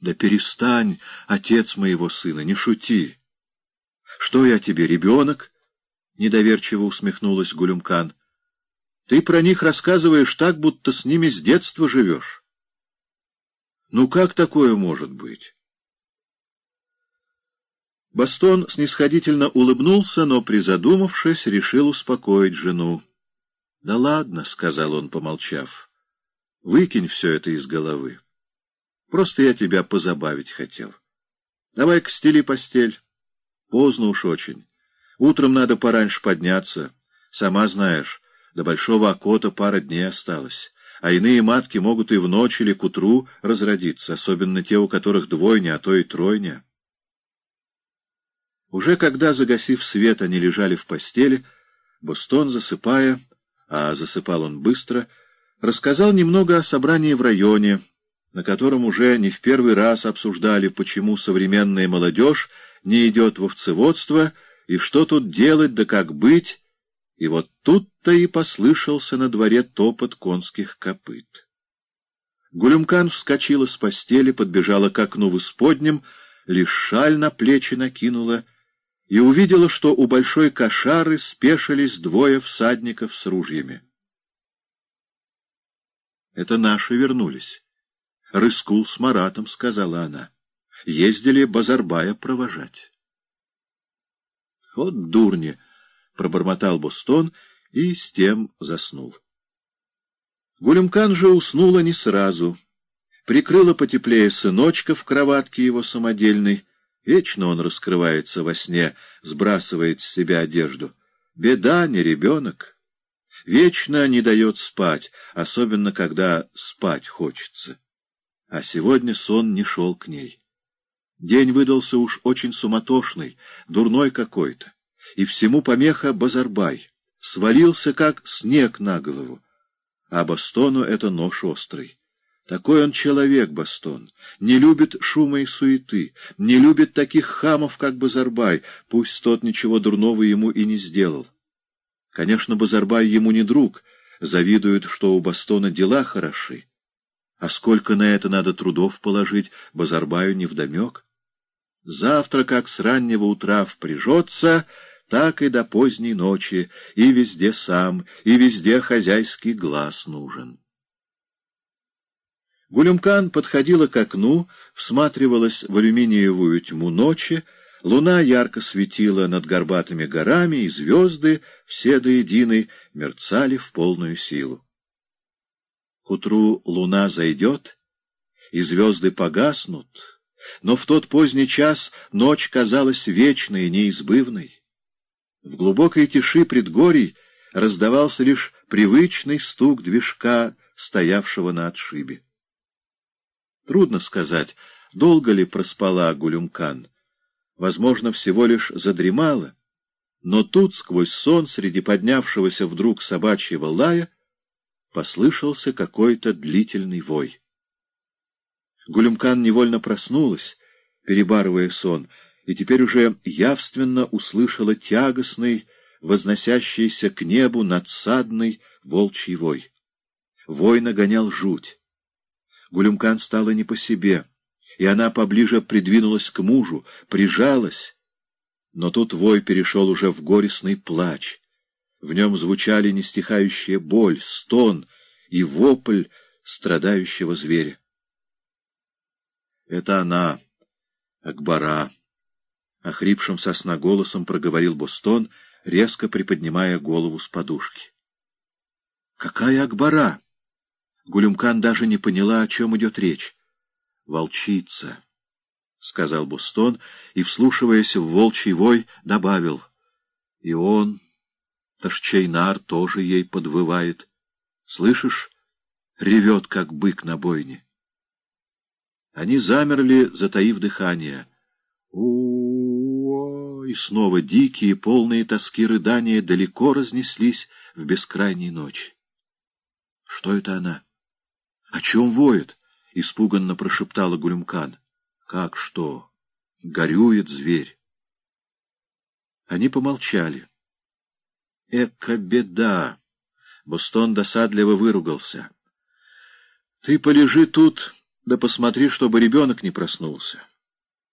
Да перестань, отец моего сына, не шути. Что я тебе, ребенок? Недоверчиво усмехнулась Гулюмкан. Ты про них рассказываешь так, будто с ними с детства живешь. Ну как такое может быть? Бастон снисходительно улыбнулся, но, призадумавшись, решил успокоить жену. — Да ладно, — сказал он, помолчав, — выкинь все это из головы. Просто я тебя позабавить хотел. Давай-ка стели постель. Поздно уж очень. Утром надо пораньше подняться. Сама знаешь, до большого окота пара дней осталось. А иные матки могут и в ночь или к утру разродиться, особенно те, у которых двойня, а то и тройня. Уже когда, загасив свет, они лежали в постели, Бостон, засыпая, а засыпал он быстро, рассказал немного о собрании в районе, на котором уже не в первый раз обсуждали, почему современная молодежь не идет в овцеводство и что тут делать да как быть, и вот тут-то и послышался на дворе топот конских копыт. Гулюмкан вскочила с постели, подбежала к окну в исподнем, лишь шаль на плечи накинула и увидела, что у большой кошары спешились двое всадников с ружьями. Это наши вернулись. Рыскул с Маратом, — сказала она. Ездили Базарбая провожать. Вот дурни! — пробормотал Бостон и с тем заснул. Гулемкан же уснула не сразу. Прикрыла потеплее сыночка в кроватке его самодельной. Вечно он раскрывается во сне, сбрасывает с себя одежду. Беда, не ребенок. Вечно не дает спать, особенно когда спать хочется. А сегодня сон не шел к ней. День выдался уж очень суматошный, дурной какой-то, и всему помеха Базарбай. Свалился, как снег на голову. А Бастону это нож острый. Такой он человек, Бастон, не любит шума и суеты, не любит таких хамов, как Базарбай, пусть тот ничего дурного ему и не сделал. Конечно, Базарбай ему не друг, завидует, что у Бастона дела хороши. А сколько на это надо трудов положить, Базарбаю невдомек. Завтра, как с раннего утра впряжется, так и до поздней ночи, и везде сам, и везде хозяйский глаз нужен. Гулюмкан подходила к окну, всматривалась в алюминиевую тьму ночи, луна ярко светила над горбатыми горами, и звезды, все до единой, мерцали в полную силу. К утру луна зайдет, и звезды погаснут, но в тот поздний час ночь казалась вечной, неизбывной. В глубокой тиши предгорий раздавался лишь привычный стук движка, стоявшего на отшибе. Трудно сказать, долго ли проспала Гулюмкан. Возможно, всего лишь задремала, но тут, сквозь сон, среди поднявшегося вдруг собачьего лая, послышался какой-то длительный вой. Гулюмкан невольно проснулась, перебарывая сон, и теперь уже явственно услышала тягостный, возносящийся к небу надсадный волчий вой. Вой нагонял жуть. Гулюмкан стала не по себе, и она поближе придвинулась к мужу, прижалась. Но тут вой перешел уже в горестный плач. В нем звучали нестихающая боль, стон и вопль страдающего зверя. Это она, Акбара. Охрипшим сосна голосом проговорил Бостон, резко приподнимая голову с подушки. Какая Акбара? Гулюмкан даже не поняла, о чем идет речь. Волчица, — сказал Бостон, и, вслушиваясь в волчий вой, добавил. И он, Ташчейнар, тоже ей подвывает. Слышишь? Ревет, как бык на бойне. Они замерли, затаив дыхание. у И снова дикие, полные тоски рыдания далеко разнеслись в бескрайней ночи. Что это она? О чем воет? — испуганно прошептала Гулюмкан. — Как что? Горюет зверь. Они помолчали. — Эка беда! — Бостон досадливо выругался. — Ты полежи тут Да посмотри, чтобы ребенок не проснулся.